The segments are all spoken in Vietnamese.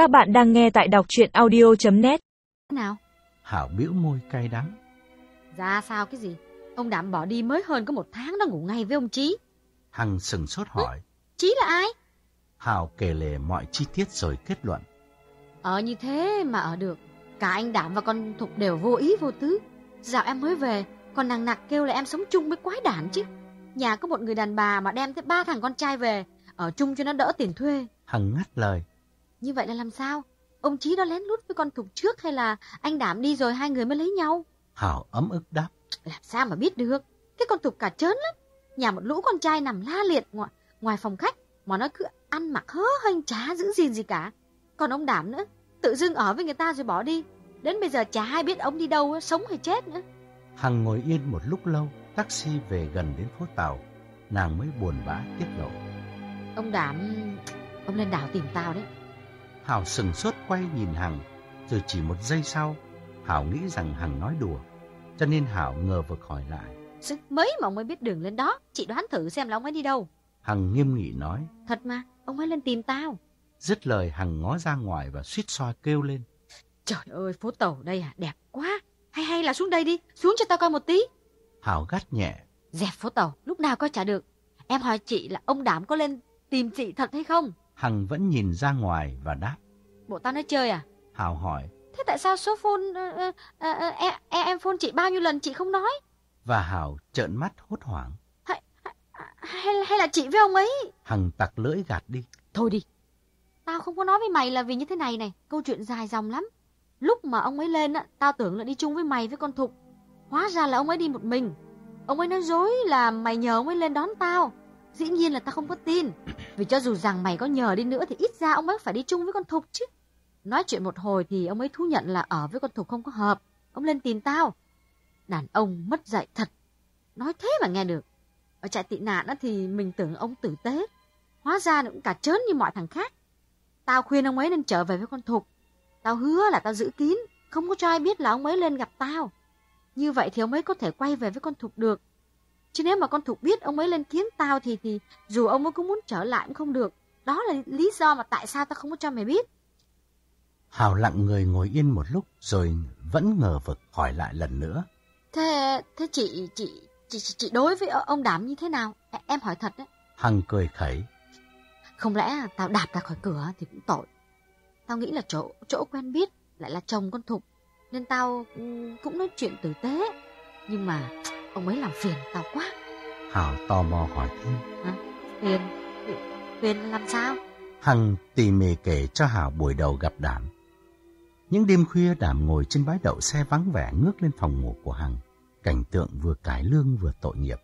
Các bạn đang nghe tại đọc chuyện audio.net Thế nào? Hảo bĩu môi cay đắng. Ra sao cái gì? Ông Đảm bỏ đi mới hơn có một tháng đã ngủ ngay với ông Chí. Hằng sừng sốt hỏi. Chí là ai? Hảo kể lể mọi chi tiết rồi kết luận. Ở như thế mà ở được. Cả anh Đảm và con Thục đều vô ý vô tứ. Dạo em mới về, còn nàng nặc kêu là em sống chung với quái đản chứ. Nhà có một người đàn bà mà đem tới ba thằng con trai về, ở chung cho nó đỡ tiền thuê. Hằng ngắt lời. Như vậy là làm sao? Ông Chí đó lén lút với con Thục trước hay là anh Đảm đi rồi hai người mới lấy nhau? Hảo ấm ức đáp. Làm sao mà biết được? Cái con Thục cả trớn lắm. Nhà một lũ con trai nằm la liệt ngoài, ngoài phòng khách mà nó cứ ăn mặc hớ hênh chả giữ gìn gì cả. Còn ông Đảm nữa, tự dưng ở với người ta rồi bỏ đi. Đến bây giờ chả ai biết ông đi đâu, sống hay chết nữa. Hằng ngồi yên một lúc lâu, taxi về gần đến phố Tàu. Nàng mới buồn bã tiết lộ. Ông Đảm, ông lên đảo tìm tao đấy. Hảo sừng sốt quay nhìn Hằng, rồi chỉ một giây sau, Hảo nghĩ rằng Hằng nói đùa. Cho nên Hảo ngờ vực hỏi lại. Sức mấy mà ông ấy biết đường lên đó, chị đoán thử xem là ông ấy đi đâu. Hằng nghiêm nghị nói. Thật mà, ông ấy lên tìm tao. Dứt lời Hằng ngó ra ngoài và suýt xoa kêu lên. Trời ơi, phố tàu đây à, đẹp quá. Hay hay là xuống đây đi, xuống cho tao coi một tí. Hảo gắt nhẹ. Dẹp phố tàu, lúc nào coi chả được. Em hỏi chị là ông Đảm có lên tìm chị thật hay không? Hằng vẫn nhìn ra ngoài và đáp. Bộ tao nói chơi à? Hảo hỏi. Thế tại sao số phone uh, uh, uh, em, em phone chị bao nhiêu lần chị không nói? Và Hảo trợn mắt hốt hoảng. Hay, hay, hay là chị với ông ấy? Hằng tặc lưỡi gạt đi. Thôi đi. Tao không có nói với mày là vì như thế này này. Câu chuyện dài dòng lắm. Lúc mà ông ấy lên, á, tao tưởng là đi chung với mày với con Thục. Hóa ra là ông ấy đi một mình. Ông ấy nói dối là mày nhờ ông ấy lên đón tao. Dĩ nhiên là ta không có tin. Vì cho dù rằng mày có nhờ đi nữa thì ít ra ông ấy phải đi chung với con Thục chứ. Nói chuyện một hồi thì ông ấy thú nhận là ở với con Thục không có hợp. Ông lên tìm tao. Đàn ông mất dạy thật. Nói thế mà nghe được. Ở trại tị nạn thì mình tưởng ông tử tế. Hóa ra cũng cả trớn như mọi thằng khác. Tao khuyên ông ấy nên trở về với con Thục. Tao hứa là tao giữ kín, không có cho ai biết là ông ấy lên gặp tao. Như vậy thì ông ấy có thể quay về với con Thục được. Chứ nếu mà con Thục biết ông ấy lên kiếm tao thì thì dù ông ấy có muốn trở lại cũng không được. Đó là lý do mà tại sao tao không có cho mày biết. Hào lặng người ngồi yên một lúc rồi vẫn ngờ vực hỏi lại lần nữa. Thế thế chị chị chị chị đối với ông Đảm như thế nào? Em hỏi thật đấy. Hằng cười khẩy. Không lẽ tao đạp ra khỏi cửa thì cũng tội. Tao nghĩ là chỗ chỗ quen biết lại là chồng con Thục nên tao cũng nói chuyện tử tế. Nhưng mà ông ấy làm phiền tao quá. Hảo tò mò hỏi thêm. Hả? Phiền? Phiền làm sao? Hằng tỉ mỉ kể cho Hảo buổi đầu gặp Đảm. Những đêm khuya Đảm ngồi trên bãi đậu xe vắng vẻ ngước lên phòng ngủ của Hằng. Cảnh tượng vừa cải lương vừa tội nghiệp.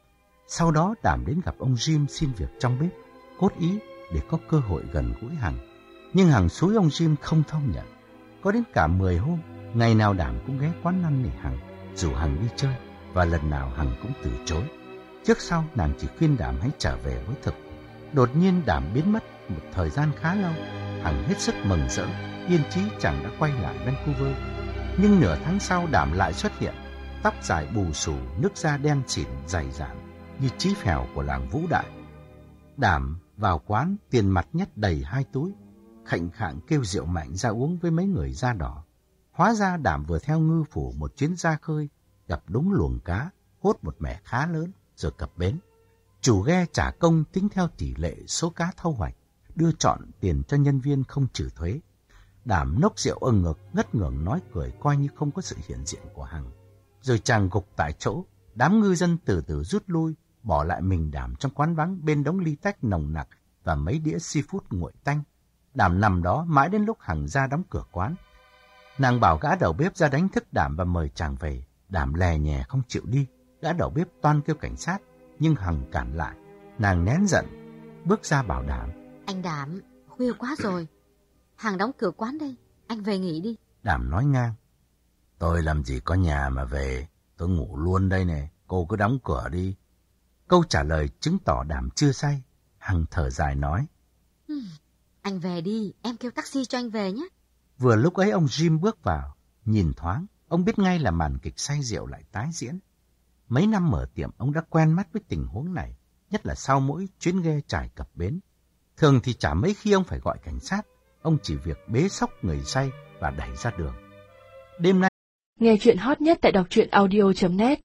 Sau đó Đảm đến gặp ông Jim xin việc trong bếp, cốt ý để có cơ hội gần gũi Hằng. Nhưng Hằng xúi ông Jim không thông nhận. Có đến cả 10 hôm, ngày nào Đảm cũng ghé quán năn nỉ Hằng, rủ Hằng đi chơi, và lần nào Hằng cũng từ chối. Trước sau, nàng chỉ khuyên Đảm hãy trở về với thực. Đột nhiên Đảm biến mất một thời gian khá lâu. Hằng hết sức mừng rỡ, yên chí chẳng đã quay lại Vancouver. Nhưng nửa tháng sau Đảm lại xuất hiện, tóc dài bù xù, nước da đen xỉn dày dạn như chí phèo của làng Vũ Đại. Đảm vào quán, tiền mặt nhét đầy hai túi, khệnh khạng kêu rượu mạnh ra uống với mấy người da đỏ. Hóa ra Đảm vừa theo ngư phủ một chuyến ra khơi, gặp đúng luồng cá, hốt một mẻ khá lớn, rồi cập bến. Chủ ghe trả công tính theo tỷ lệ số cá thâu hoạch, đưa chọn tiền cho nhân viên không trừ thuế. Đảm nốc rượu ưng ngực, ngất ngưỡng nói cười coi như không có sự hiện diện của Hằng. Rồi chàng gục tại chỗ, đám ngư dân từ từ rút lui, bỏ lại mình Đảm trong quán vắng bên đống ly tách nồng nặc và mấy đĩa seafood nguội tanh. Đảm nằm đó mãi đến lúc Hằng ra đóng cửa quán. Nàng bảo gã đầu bếp ra đánh thức Đảm và mời chàng về. Đảm lè nhè không chịu đi. Gã đầu bếp toan kêu cảnh sát, nhưng Hằng cản lại. Nàng nén giận, bước ra bảo Đảm. Anh Đảm, khuya quá rồi. Hằng đóng cửa quán đây, anh về nghỉ đi. Đảm nói ngang. Tôi làm gì có nhà mà về, tôi ngủ luôn đây này, cô cứ đóng cửa đi. Câu trả lời chứng tỏ Đảm chưa say. Hằng thở dài nói. Hmm, anh về đi, em kêu taxi cho anh về nhé. Vừa lúc ấy ông Jim bước vào, nhìn thoáng, ông biết ngay là màn kịch say rượu lại tái diễn. Mấy năm mở tiệm, ông đã quen mắt với tình huống này, nhất là sau mỗi chuyến ghe trải cập bến. Thường thì chả mấy khi ông phải gọi cảnh sát, ông chỉ việc bế sóc người say và đẩy ra đường. Đêm nay, Nghe chuyện hot nhất tại đọc truyện audio.net